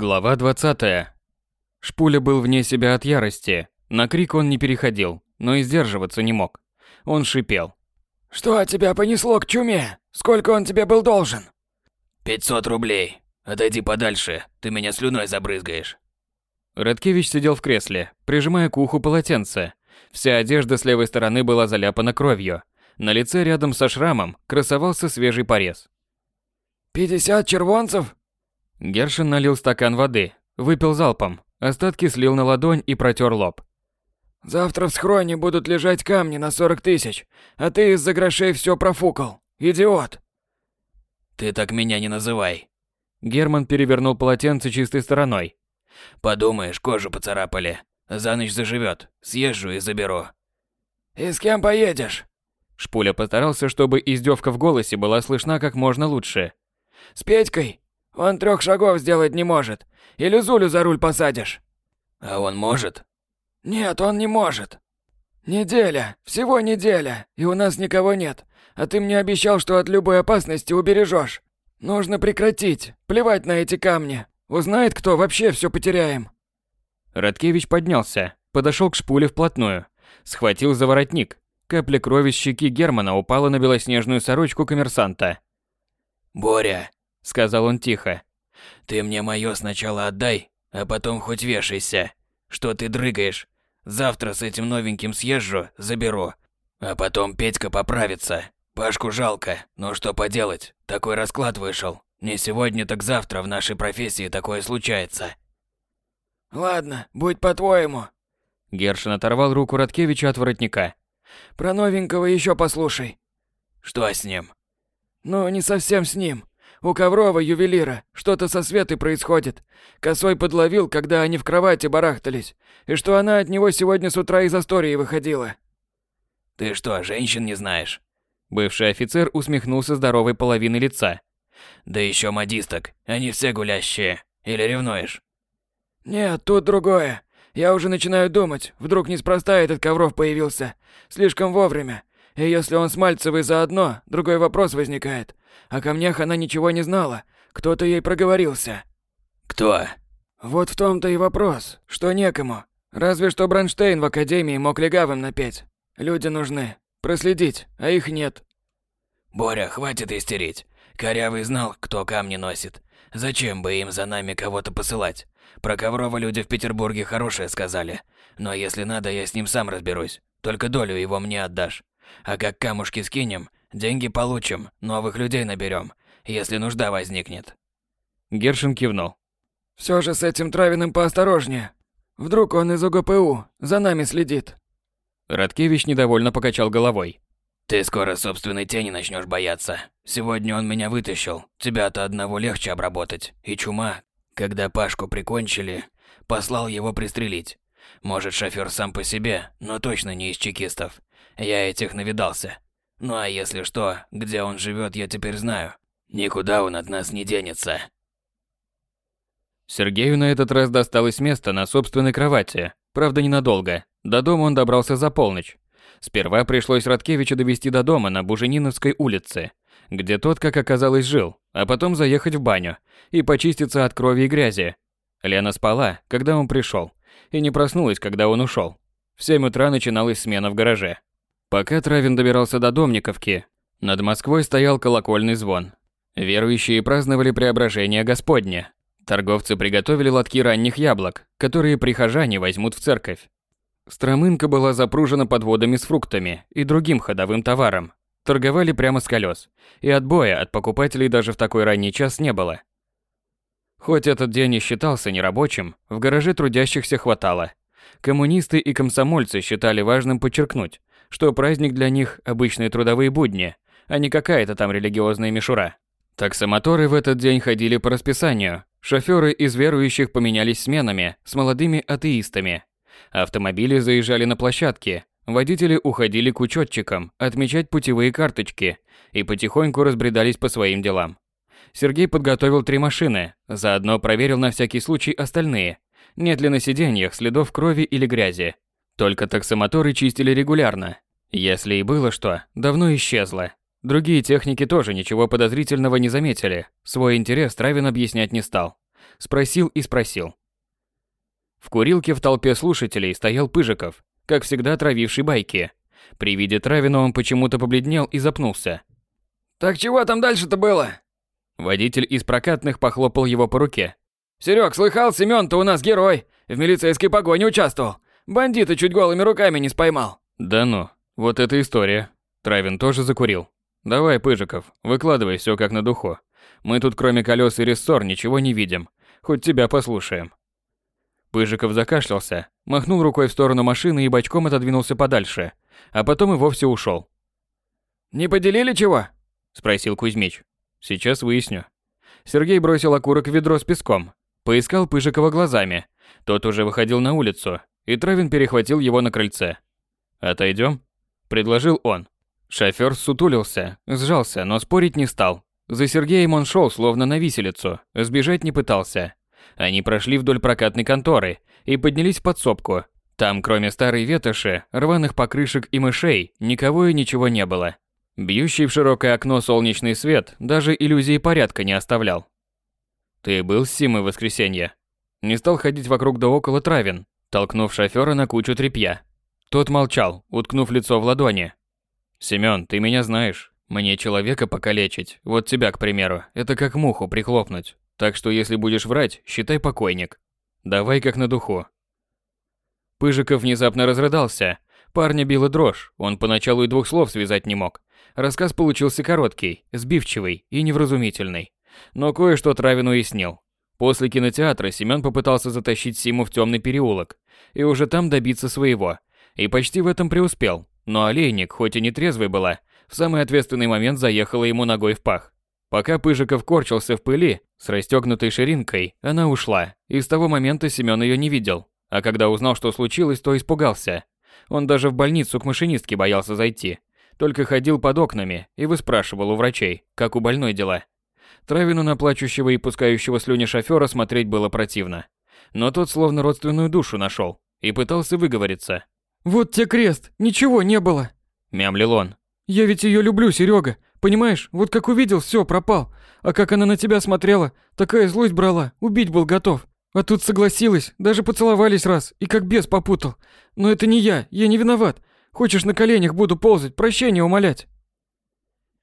Глава 20. Шпуля был вне себя от ярости. На крик он не переходил, но и сдерживаться не мог. Он шипел. «Что тебя понесло к чуме? Сколько он тебе был должен?» «Пятьсот рублей. Отойди подальше, ты меня слюной забрызгаешь». Радкевич сидел в кресле, прижимая к уху полотенце. Вся одежда с левой стороны была заляпана кровью. На лице рядом со шрамом красовался свежий порез. «Пятьдесят червонцев?» Гершин налил стакан воды, выпил залпом, остатки слил на ладонь и протер лоб. «Завтра в схроне будут лежать камни на сорок тысяч, а ты из-за грошей все профукал. Идиот!» «Ты так меня не называй!» Герман перевернул полотенце чистой стороной. «Подумаешь, кожу поцарапали. За ночь заживет. Съезжу и заберу». «И с кем поедешь?» Шпуля постарался, чтобы издевка в голосе была слышна как можно лучше. «С Петькой? Он трех шагов сделать не может. Или Зулю за руль посадишь?» «А он может?» «Нет, он не может. Неделя, всего неделя, и у нас никого нет. А ты мне обещал, что от любой опасности убережешь. Нужно прекратить. Плевать на эти камни. Узнает кто, вообще все потеряем». Радкевич поднялся, подошел к шпуле вплотную, схватил за воротник. Капля крови с щеки Германа упала на белоснежную сорочку коммерсанта. «Боря», — сказал он тихо, — «ты мне моё сначала отдай, а потом хоть вешайся. Что ты дрыгаешь? Завтра с этим новеньким съезжу, заберу. А потом Петька поправится. Пашку жалко, но что поделать, такой расклад вышел. Не сегодня, так завтра в нашей профессии такое случается. Ладно, будь по-твоему. Гершин оторвал руку Радкевича от воротника. Про новенького еще послушай. Что с ним? Ну, не совсем с ним. У Коврова ювелира что-то со Светой происходит. Косой подловил, когда они в кровати барахтались, и что она от него сегодня с утра из истории выходила. Ты что, женщин не знаешь? Бывший офицер усмехнулся здоровой половиной лица. Да еще модисток, они все гулящие. Или ревнуешь? Нет, тут другое. Я уже начинаю думать, вдруг неспроста этот Ковров появился. Слишком вовремя. И если он с Мальцевой заодно, другой вопрос возникает. О камнях она ничего не знала. Кто-то ей проговорился. Кто? Вот в том-то и вопрос, что некому. Разве что Бронштейн в академии мог легавым напеть. Люди нужны. Проследить, а их нет. Боря, хватит истерить. Корявый знал, кто камни носит. Зачем бы им за нами кого-то посылать? Про Коврова люди в Петербурге хорошее сказали. Но если надо, я с ним сам разберусь. Только долю его мне отдашь. А как камушки скинем, деньги получим, новых людей наберем, если нужда возникнет. Гершин кивнул. Все же с этим Травиным поосторожнее. Вдруг он из УГПУ, за нами следит. Радкевич недовольно покачал головой. Ты скоро собственной тени начнешь бояться. Сегодня он меня вытащил. Тебя-то одного легче обработать. И чума, когда Пашку прикончили, послал его пристрелить. Может, шофер сам по себе, но точно не из чекистов. Я этих навидался. Ну а если что, где он живет, я теперь знаю. Никуда он от нас не денется. Сергею на этот раз досталось место на собственной кровати. Правда, ненадолго. До дома он добрался за полночь. Сперва пришлось Радкевича довести до дома на Бужениновской улице, где тот, как оказалось, жил, а потом заехать в баню и почиститься от крови и грязи. Лена спала, когда он пришел, и не проснулась, когда он ушел. В 7 утра начиналась смена в гараже. Пока Травин добирался до Домниковки, над Москвой стоял колокольный звон. Верующие праздновали преображение Господня. Торговцы приготовили лотки ранних яблок, которые прихожане возьмут в церковь. Стромынка была запружена подводами с фруктами и другим ходовым товаром. Торговали прямо с колес, и отбоя от покупателей даже в такой ранний час не было. Хоть этот день и считался нерабочим, в гараже трудящихся хватало. Коммунисты и комсомольцы считали важным подчеркнуть, что праздник для них – обычные трудовые будни, а не какая-то там религиозная мишура. Таксомоторы в этот день ходили по расписанию, шофёры из верующих поменялись сменами с молодыми атеистами. Автомобили заезжали на площадки, водители уходили к учетчикам отмечать путевые карточки и потихоньку разбредались по своим делам. Сергей подготовил три машины, заодно проверил на всякий случай остальные, нет ли на сиденьях следов крови или грязи. Только таксомоторы чистили регулярно. Если и было что, давно исчезло. Другие техники тоже ничего подозрительного не заметили. Свой интерес Травин объяснять не стал. Спросил и спросил. В курилке в толпе слушателей стоял Пыжиков, как всегда травивший байки. При виде Травина он почему-то побледнел и запнулся. «Так чего там дальше-то было?» Водитель из прокатных похлопал его по руке. «Серёг, слыхал, Семён-то у нас герой. В милицейской погоне участвовал. Бандита чуть голыми руками не споймал». «Да ну, вот эта история». Травин тоже закурил. «Давай, Пыжиков, выкладывай все как на духу. Мы тут кроме колес и рессор ничего не видим. Хоть тебя послушаем». Пыжиков закашлялся, махнул рукой в сторону машины и бочком отодвинулся подальше, а потом и вовсе ушел. «Не поделили чего?» – спросил Кузьмич. «Сейчас выясню». Сергей бросил окурок в ведро с песком, поискал Пыжикова глазами. Тот уже выходил на улицу, и Травин перехватил его на крыльце. «Отойдем?» – предложил он. Шофёр сутулился, сжался, но спорить не стал. За Сергеем он шел, словно на виселицу, сбежать не пытался. Они прошли вдоль прокатной конторы и поднялись в подсобку. Там, кроме старой ветоши, рваных покрышек и мышей, никого и ничего не было. Бьющий в широкое окно солнечный свет даже иллюзии порядка не оставлял. «Ты был с Симой в воскресенье?» Не стал ходить вокруг да около Травин, толкнув шофера на кучу тряпья. Тот молчал, уткнув лицо в ладони, Семён, ты меня знаешь. Мне человека покалечить, вот тебя, к примеру, это как муху прихлопнуть. Так что если будешь врать, считай покойник. Давай как на духу. Пыжиков внезапно разрыдался. Парня била дрожь, он поначалу и двух слов связать не мог. Рассказ получился короткий, сбивчивый и невразумительный. Но кое-что Травин уяснил. После кинотеатра Семён попытался затащить Симу в темный переулок и уже там добиться своего. И почти в этом преуспел. Но олейник, хоть и не трезвый была, в самый ответственный момент заехала ему ногой в пах. Пока Пыжиков корчился в пыли, с расстегнутой ширинкой, она ушла, и с того момента Семён ее не видел. А когда узнал, что случилось, то испугался. Он даже в больницу к машинистке боялся зайти. Только ходил под окнами и выспрашивал у врачей, как у больной дела. Травину на плачущего и пускающего слюни шофера смотреть было противно. Но тот словно родственную душу нашел и пытался выговориться. «Вот те крест, ничего не было!» – мямлил он. «Я ведь ее люблю, Серега. Понимаешь, вот как увидел, все пропал. А как она на тебя смотрела, такая злость брала, убить был готов. А тут согласилась, даже поцеловались раз, и как бес попутал. Но это не я, я не виноват. Хочешь, на коленях буду ползать, прощения умолять?»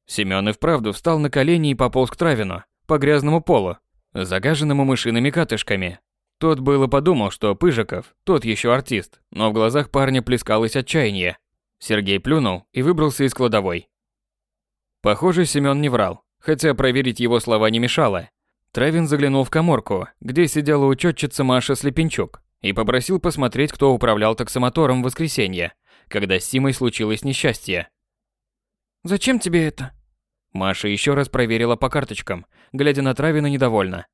Семён и вправду встал на колени и пополз к Травину, по грязному полу, загаженному мышиными катышками, тот было подумал, что Пыжиков, тот еще артист, но в глазах парня плескалось отчаяние. Сергей плюнул и выбрался из кладовой. Похоже, Семён не врал, хотя проверить его слова не мешало. Травин заглянул в каморку, где сидела учетчица Маша Слепенчук, и попросил посмотреть, кто управлял таксомотором в воскресенье, когда с Симой случилось несчастье. «Зачем тебе это?» Маша еще раз проверила по карточкам, глядя на Травина недовольно.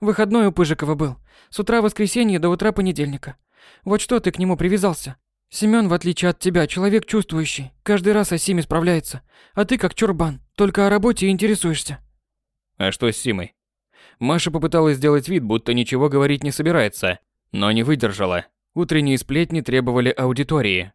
Выходной у Пыжикова был. С утра воскресенья до утра понедельника. Вот что ты к нему привязался? Семён, в отличие от тебя, человек чувствующий. Каждый раз о Симе справляется. А ты как чурбан, только о работе и интересуешься. А что с Симой? Маша попыталась сделать вид, будто ничего говорить не собирается, но не выдержала. Утренние сплетни требовали аудитории.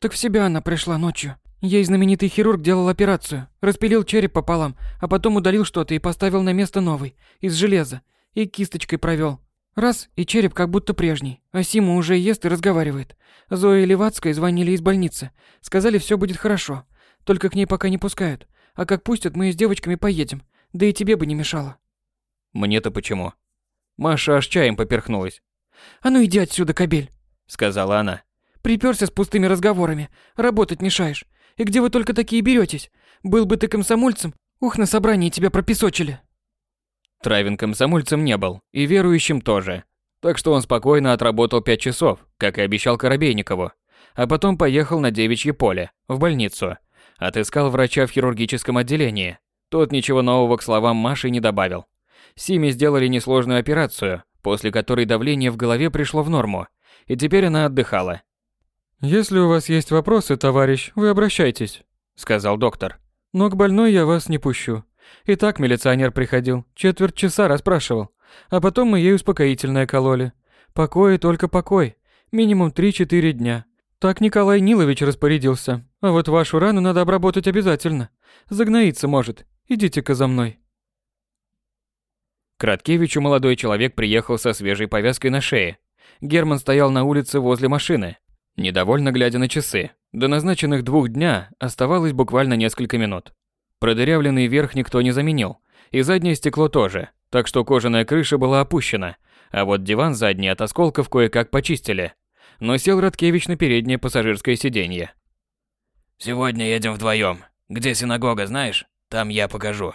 Так в себя она пришла ночью. Ей знаменитый хирург делал операцию, распилил череп пополам, а потом удалил что-то и поставил на место новый, из железа и кисточкой провел. Раз, и череп как будто прежний, а Сима уже ест и разговаривает. Зоя и Левацкая звонили из больницы. Сказали, все будет хорошо. Только к ней пока не пускают. А как пустят, мы с девочками поедем. Да и тебе бы не мешало. Мне-то почему? Маша аж чаем поперхнулась. А ну иди отсюда, кобель, сказала она. Приперся с пустыми разговорами. Работать мешаешь. И где вы только такие беретесь? Был бы ты комсомольцем, ух, на собрании тебя пропесочили. Травин комсомольцем не был, и верующим тоже. Так что он спокойно отработал пять часов, как и обещал Коробейникову. А потом поехал на девичье поле, в больницу. Отыскал врача в хирургическом отделении. Тот ничего нового к словам Маши не добавил. Симе сделали несложную операцию, после которой давление в голове пришло в норму, и теперь она отдыхала. «Если у вас есть вопросы, товарищ, вы обращайтесь», — сказал доктор. «Но к больной я вас не пущу. И так милиционер приходил, четверть часа расспрашивал. А потом мы ей успокоительное кололи. Покой только покой. Минимум 3-4 дня. Так Николай Нилович распорядился. А вот вашу рану надо обработать обязательно. Загноиться может. Идите-ка за мной. К Радкевичу молодой человек приехал со свежей повязкой на шее. Герман стоял на улице возле машины, недовольно глядя на часы. До назначенных двух дня оставалось буквально несколько минут. Продырявленный верх никто не заменил, и заднее стекло тоже, так что кожаная крыша была опущена, а вот диван задний от осколков кое-как почистили. Но сел Радкевич на переднее пассажирское сиденье. «Сегодня едем вдвоем. Где синагога, знаешь? Там я покажу».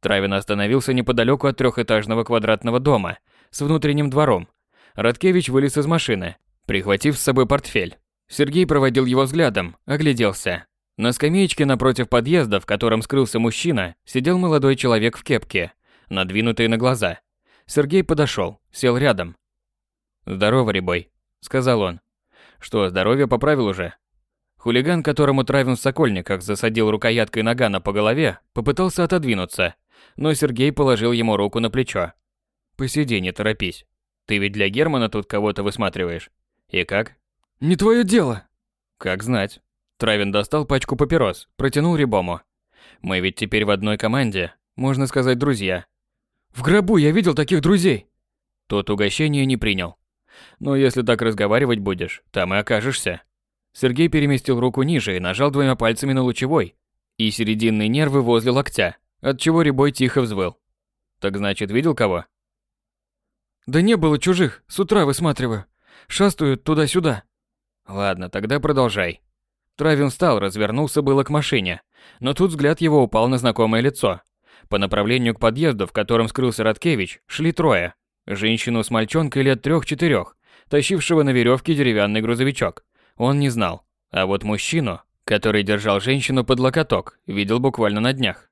Травин остановился неподалеку от трехэтажного квадратного дома с внутренним двором. Радкевич вылез из машины, прихватив с собой портфель. Сергей проводил его взглядом, огляделся. На скамеечке напротив подъезда, в котором скрылся мужчина, сидел молодой человек в кепке, надвинутый на глаза. Сергей подошел, сел рядом. «Здорово, Рябой», — сказал он. «Что, здоровье поправил уже?» Хулиган, которому Травин в Сокольниках засадил рукояткой нагана по голове, попытался отодвинуться, но Сергей положил ему руку на плечо. «Посиди, не торопись. Ты ведь для Германа тут кого-то высматриваешь. И как?» «Не твое дело!» «Как знать». Травин достал пачку папирос, протянул Рябому. «Мы ведь теперь в одной команде, можно сказать, друзья». «В гробу я видел таких друзей!» Тот угощение не принял. «Но если так разговаривать будешь, там и окажешься». Сергей переместил руку ниже и нажал двумя пальцами на лучевой и серединные нервы возле локтя, от чего Рябой тихо взвыл. «Так значит, видел кого?» «Да не было чужих, с утра высматриваю. Шастают туда-сюда». «Ладно, тогда продолжай». Травин встал, развернулся было к машине, но тут взгляд его упал на знакомое лицо. По направлению к подъезду, в котором скрылся Радкевич, шли трое. Женщину с мальчонкой лет трех-четырех, тащившего на веревке деревянный грузовичок. Он не знал. А вот мужчину, который держал женщину под локоток, видел буквально на днях.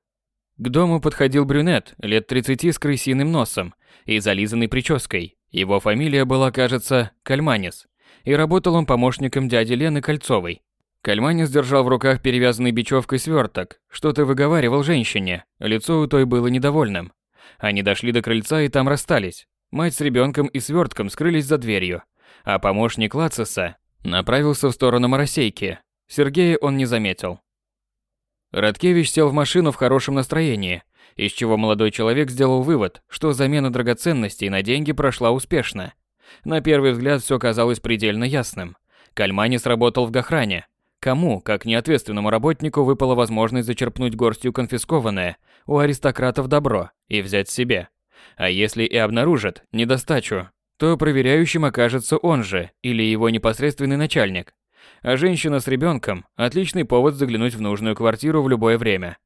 К дому подходил брюнет, лет 30 с крысиным носом и зализанной прической. Его фамилия была, кажется, Кальманис, и работал он помощником дяди Лены Кольцовой. Кальманис держал в руках перевязанный бечевкой сверток, что-то выговаривал женщине, лицо у той было недовольным. Они дошли до крыльца и там расстались. Мать с ребенком и свертком скрылись за дверью, а помощник Лацеса направился в сторону Моросейки. Сергея он не заметил. Радкевич сел в машину в хорошем настроении, из чего молодой человек сделал вывод, что замена драгоценностей на деньги прошла успешно. На первый взгляд все казалось предельно ясным. Кальмани сработал в Гохране. Кому, как неответственному работнику, выпала возможность зачерпнуть горстью конфискованное у аристократов добро и взять себе. А если и обнаружат недостачу, то проверяющим окажется он же или его непосредственный начальник. А женщина с ребенком – отличный повод заглянуть в нужную квартиру в любое время.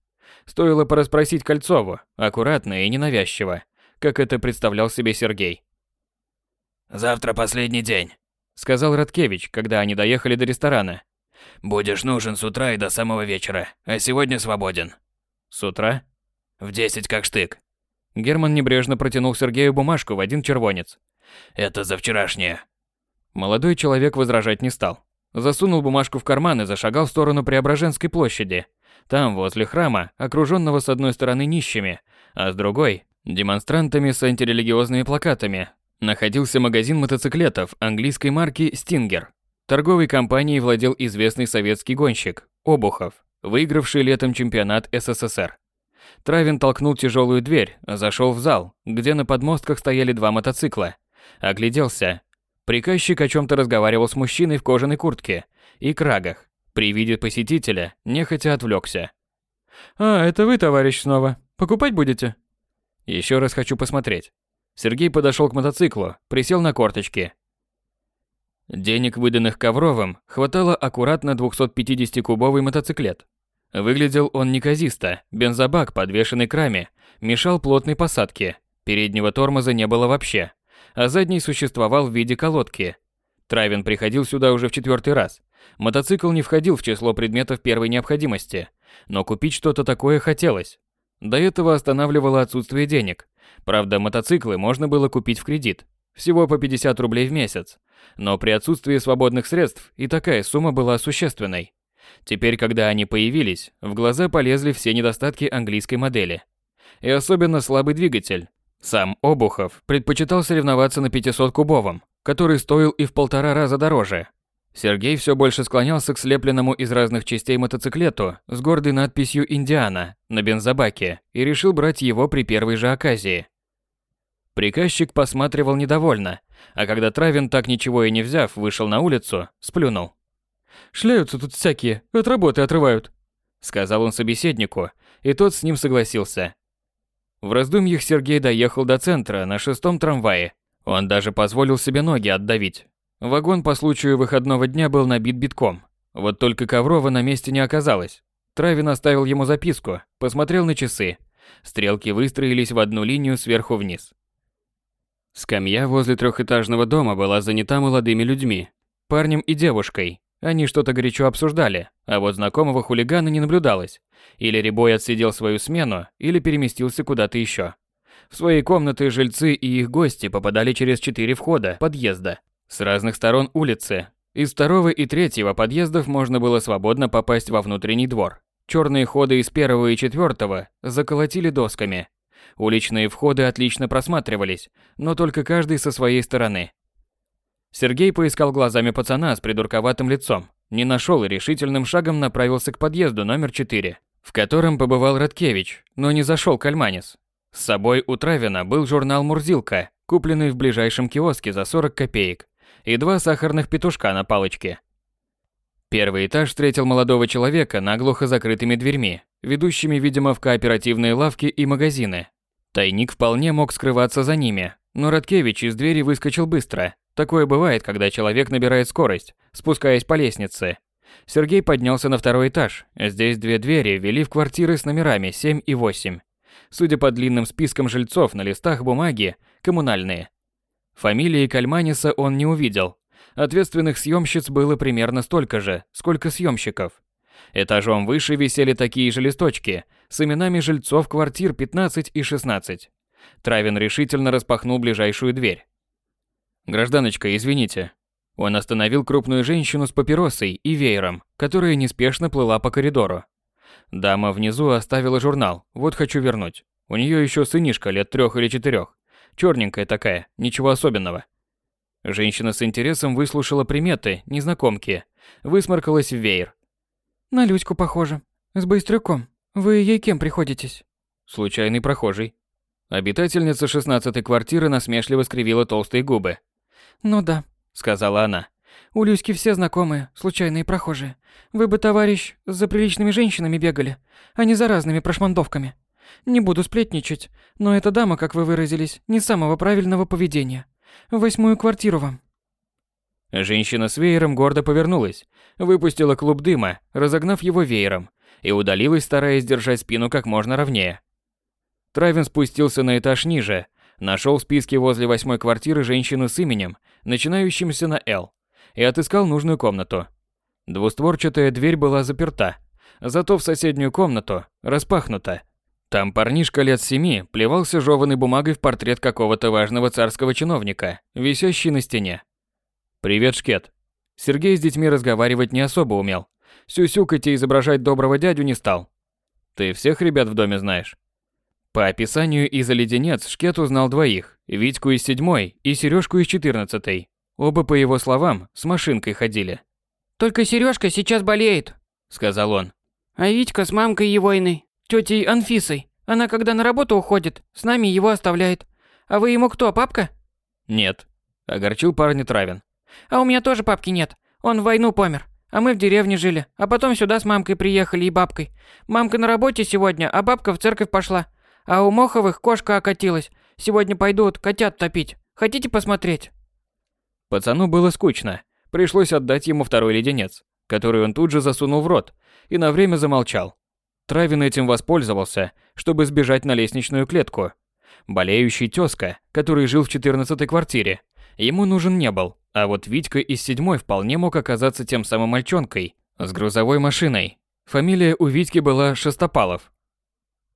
Стоило порасспросить Кольцову, аккуратно и ненавязчиво, как это представлял себе Сергей. «Завтра последний день», – сказал Радкевич, когда они доехали до ресторана. «Будешь нужен с утра и до самого вечера, а сегодня свободен». «С утра?» «В десять как штык». Герман небрежно протянул Сергею бумажку в один червонец. «Это за вчерашнее». Молодой человек возражать не стал. Засунул бумажку в карман и зашагал в сторону Преображенской площади. Там, возле храма, окруженного с одной стороны нищими, а с другой – демонстрантами с антирелигиозными плакатами, находился магазин мотоциклетов английской марки «Стингер». Торговой компанией владел известный советский гонщик – Обухов, выигравший летом чемпионат СССР. Травин толкнул тяжелую дверь, зашел в зал, где на подмостках стояли два мотоцикла. Огляделся. Приказчик о чем-то разговаривал с мужчиной в кожаной куртке и крагах. При виде посетителя нехотя отвлекся. «А, это вы, товарищ, снова. Покупать будете?» Еще раз хочу посмотреть». Сергей подошел к мотоциклу, присел на корточки. Денег, выданных Ковровым, хватало аккуратно 250-кубовый мотоциклет. Выглядел он неказисто, бензобак, подвешенный к раме, мешал плотной посадке, переднего тормоза не было вообще, а задний существовал в виде колодки. Травин приходил сюда уже в четвертый раз. Мотоцикл не входил в число предметов первой необходимости, но купить что-то такое хотелось. До этого останавливало отсутствие денег. Правда, мотоциклы можно было купить в кредит, всего по 50 рублей в месяц, но при отсутствии свободных средств и такая сумма была существенной. Теперь, когда они появились, в глаза полезли все недостатки английской модели. И особенно слабый двигатель. Сам Обухов предпочитал соревноваться на 500-кубовом, который стоил и в полтора раза дороже. Сергей все больше склонялся к слепленному из разных частей мотоциклету с гордой надписью «Индиана» на бензобаке и решил брать его при первой же оказии. Приказчик посматривал недовольно, а когда Травин, так ничего и не взяв, вышел на улицу, сплюнул. «Шляются тут всякие, от работы отрывают», — сказал он собеседнику, и тот с ним согласился. В раздумьях Сергей доехал до центра на шестом трамвае. Он даже позволил себе ноги отдавить. Вагон по случаю выходного дня был набит битком. Вот только Коврова на месте не оказалось. Травин оставил ему записку, посмотрел на часы. Стрелки выстроились в одну линию сверху вниз. Скамья возле трехэтажного дома была занята молодыми людьми, парнем и девушкой. Они что-то горячо обсуждали, а вот знакомого хулигана не наблюдалось. Или Рябой отсидел свою смену, или переместился куда-то еще. В свои комнаты жильцы и их гости попадали через четыре входа подъезда с разных сторон улицы. Из второго и третьего подъездов можно было свободно попасть во внутренний двор. Черные ходы из первого и четвертого заколотили досками, Уличные входы отлично просматривались, но только каждый со своей стороны. Сергей поискал глазами пацана с придурковатым лицом, не нашел и решительным шагом направился к подъезду номер 4, в котором побывал Радкевич, но не зашел к Альманис. С собой у Травина был журнал «Мурзилка», купленный в ближайшем киоске за 40 копеек, и два сахарных петушка на палочке. Первый этаж встретил молодого человека наглухо закрытыми дверьми, ведущими, видимо, в кооперативные лавки и магазины. Тайник вполне мог скрываться за ними, но Радкевич из двери выскочил быстро. Такое бывает, когда человек набирает скорость, спускаясь по лестнице. Сергей поднялся на второй этаж. Здесь две двери вели в квартиры с номерами 7 и 8. Судя по длинным спискам жильцов на листах бумаги, коммунальные. Фамилии Кальманиса он не увидел. Ответственных съемщиц было примерно столько же, сколько съемщиков. Этажом выше висели такие же листочки с именами жильцов квартир 15 и 16. Травин решительно распахнул ближайшую дверь. «Гражданочка, извините». Он остановил крупную женщину с папиросой и веером, которая неспешно плыла по коридору. Дама внизу оставила журнал, вот хочу вернуть. У нее еще сынишка лет трех или четырех. Черненькая такая, ничего особенного. Женщина с интересом выслушала приметы незнакомки, высморкалась в веер, на Люську похоже. С быстрюком. Вы ей кем приходитесь? Случайный прохожий. Обитательница шестнадцатой квартиры насмешливо скривила толстые губы. Ну да, сказала она. У Люськи все знакомые, случайные прохожие. Вы бы, товарищ, за приличными женщинами бегали, а не за разными прошмандовками. Не буду сплетничать, но эта дама, как вы выразились, не самого правильного поведения. Восьмую квартиру вам. Женщина с веером гордо повернулась, выпустила клуб дыма, разогнав его веером, и удалилась, стараясь держать спину как можно ровнее. Травин спустился на этаж ниже, нашел в списке возле восьмой квартиры женщину с именем, начинающимся на «Л», и отыскал нужную комнату. Двустворчатая дверь была заперта, зато в соседнюю комнату распахнута. Там парнишка лет семи плевался жеванной бумагой в портрет какого-то важного царского чиновника, висящий на стене. «Привет, Шкет». Сергей с детьми разговаривать не особо умел. Сюсюкать и изображать доброго дядю не стал. «Ты всех ребят в доме знаешь?» По описанию из «Леденец» Шкет узнал двоих, Витьку из седьмой и Сережку из четырнадцатой. Оба, по его словам, с машинкой ходили. «Только Сережка сейчас болеет», — сказал он. «А Витька с мамкой Егойной, тетей Анфисой. Она, когда на работу уходит, с нами его оставляет. А вы ему кто, папка?» «Нет», — огорчил парня Травин. А у меня тоже папки нет. Он в войну помер. А мы в деревне жили. А потом сюда с мамкой приехали и бабкой. Мамка на работе сегодня, а бабка в церковь пошла. А у Моховых кошка окатилась. Сегодня пойдут котят топить. Хотите посмотреть? Пацану было скучно. Пришлось отдать ему второй леденец, который он тут же засунул в рот и на время замолчал. Травин этим воспользовался, чтобы сбежать на лестничную клетку. Болеющий тёзка, который жил в четырнадцатой квартире, ему нужен не был. А вот Витька из седьмой вполне мог оказаться тем самым мальчонкой с грузовой машиной. Фамилия у Витьки была Шестопалов.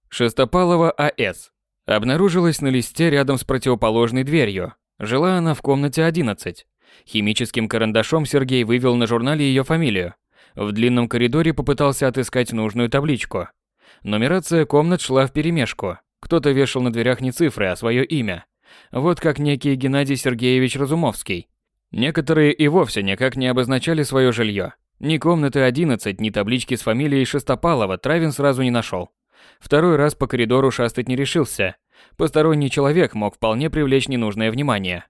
Шестопалова А.С. Обнаружилась на листе рядом с противоположной дверью. Жила она в комнате 11. Химическим карандашом Сергей вывел на журнале ее фамилию. В длинном коридоре попытался отыскать нужную табличку. Нумерация комнат шла вперемешку. Кто-то вешал на дверях не цифры, а свое имя. Вот как некий Геннадий Сергеевич Разумовский. Некоторые и вовсе никак не обозначали свое жилье. Ни комнаты 11, ни таблички с фамилией Шестопалова Травин сразу не нашел. Второй раз по коридору шастать не решился, Посторонний человек мог вполне привлечь ненужное внимание.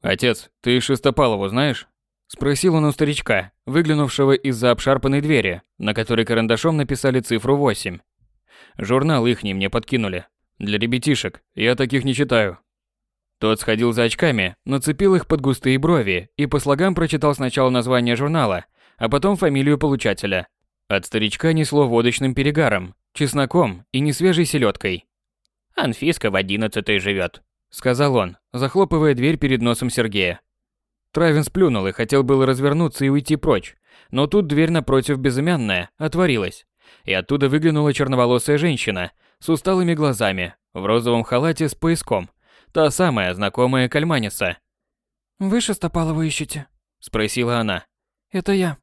«Отец, ты Шестопалову знаешь?» Спросил он у старичка, выглянувшего из-за обшарпанной двери, на которой карандашом написали цифру 8. Журнал ихний мне подкинули. Для ребятишек, я таких не читаю. Тот сходил за очками, нацепил их под густые брови и по слогам прочитал сначала название журнала, а потом фамилию получателя. От старичка несло водочным перегаром, чесноком и несвежей селедкой. «Анфиска в одиннадцатой живет», — сказал он, захлопывая дверь перед носом Сергея. Травин сплюнул и хотел было развернуться и уйти прочь, но тут дверь напротив безымянная отворилась, и оттуда выглянула черноволосая женщина с усталыми глазами, в розовом халате с пояском, та самая знакомая Кальманиса. «Вы Шестопалову ищете?» – спросила она. «Это я».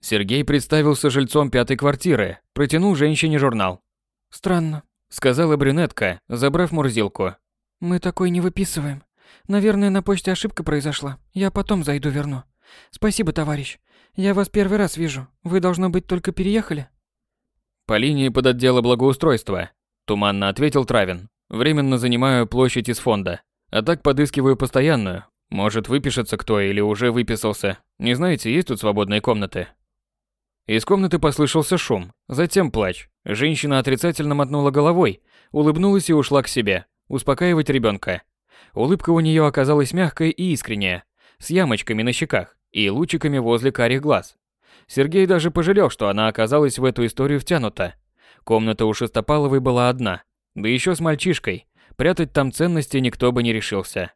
Сергей представился жильцом пятой квартиры, протянул женщине журнал. «Странно», – сказала брюнетка, забрав мурзилку. «Мы такой не выписываем. Наверное, на почте ошибка произошла. Я потом зайду верну. Спасибо, товарищ. Я вас первый раз вижу. Вы, должно быть, только переехали?» «По линии под отдела благоустройства», – туманно ответил Травин. «Временно занимаю площадь из фонда. А так подыскиваю постоянную. Может, выпишется кто или уже выписался. Не знаете, есть тут свободные комнаты?» Из комнаты послышался шум, затем плач. Женщина отрицательно мотнула головой, улыбнулась и ушла к себе, успокаивать ребенка. Улыбка у нее оказалась мягкая и искренняя, с ямочками на щеках и лучиками возле карих глаз. Сергей даже пожалел, что она оказалась в эту историю втянута. Комната у Шестопаловой была одна, да еще с мальчишкой. Прятать там ценности никто бы не решился.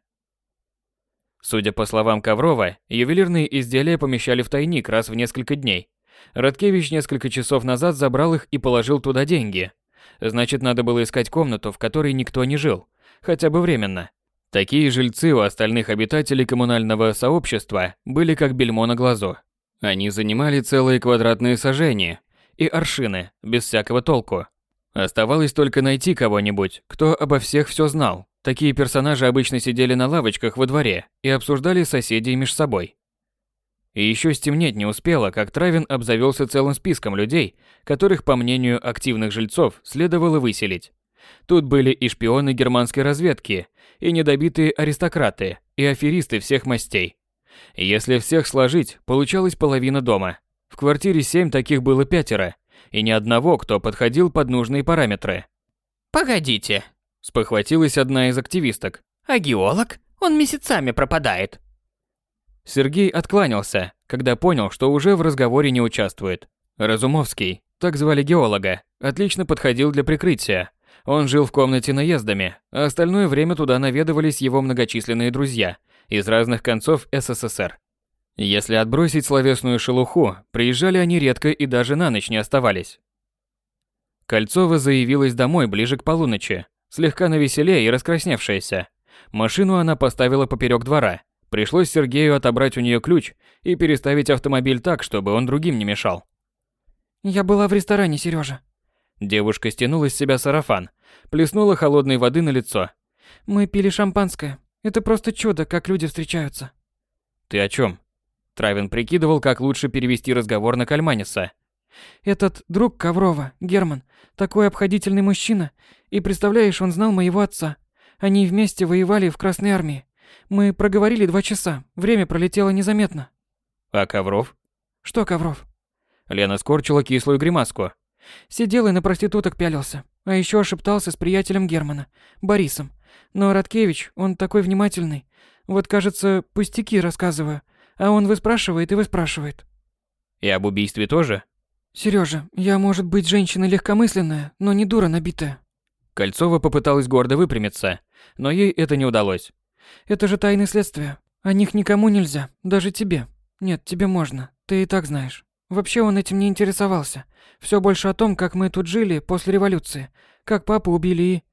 Судя по словам Коврова, ювелирные изделия помещали в тайник раз в несколько дней. Радкевич несколько часов назад забрал их и положил туда деньги. Значит, надо было искать комнату, в которой никто не жил, хотя бы временно. Такие жильцы у остальных обитателей коммунального сообщества были как бельмо на глазу. Они занимали целые квадратные сажения и аршины, без всякого толку. Оставалось только найти кого-нибудь, кто обо всех все знал. Такие персонажи обычно сидели на лавочках во дворе и обсуждали соседей между собой. И еще стемнеть не успело, как Травин обзавелся целым списком людей, которых, по мнению активных жильцов, следовало выселить. Тут были и шпионы германской разведки, и недобитые аристократы, и аферисты всех мастей. Если всех сложить, получалась половина дома. В квартире семь таких было пятеро, и ни одного, кто подходил под нужные параметры. «Погодите», – спохватилась одна из активисток. «А геолог? Он месяцами пропадает». Сергей откланялся, когда понял, что уже в разговоре не участвует. Разумовский, так звали геолога, отлично подходил для прикрытия, он жил в комнате наездами, а остальное время туда наведывались его многочисленные друзья из разных концов СССР. Если отбросить словесную шелуху, приезжали они редко и даже на ночь не оставались. Кольцова заявилась домой ближе к полуночи, слегка навеселее и раскрасневшаяся. Машину она поставила поперек двора. Пришлось Сергею отобрать у нее ключ и переставить автомобиль так, чтобы он другим не мешал. «Я была в ресторане, Сережа. Девушка стянула с себя сарафан, плеснула холодной воды на лицо. «Мы пили шампанское. Это просто чудо, как люди встречаются». «Ты о чем? Травин прикидывал, как лучше перевести разговор на Кальманиса. «Этот друг Коврова, Герман, такой обходительный мужчина. И представляешь, он знал моего отца. Они вместе воевали в Красной Армии. Мы проговорили два часа. Время пролетело незаметно». «А Ковров?» «Что Ковров?» Лена скорчила кислую гримаску. Сидел и на проституток пялился. А еще ошептался с приятелем Германа, Борисом. Но Радкевич, он такой внимательный. Вот, кажется, пустяки рассказываю. А он выспрашивает и выспрашивает. И об убийстве тоже? Сережа, я, может быть, женщина легкомысленная, но не дура набитая. Кольцова попыталась гордо выпрямиться, но ей это не удалось. Это же тайны следствия. О них никому нельзя, даже тебе. Нет, тебе можно, ты и так знаешь. Вообще он этим не интересовался. Все больше о том, как мы тут жили после революции, как папу убили и...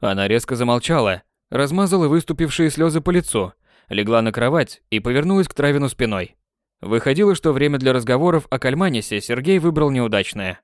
Она резко замолчала, размазала выступившие слезы по лицу, легла на кровать и повернулась к Травину спиной. Выходило, что время для разговоров о Кальманисе Сергей выбрал неудачное.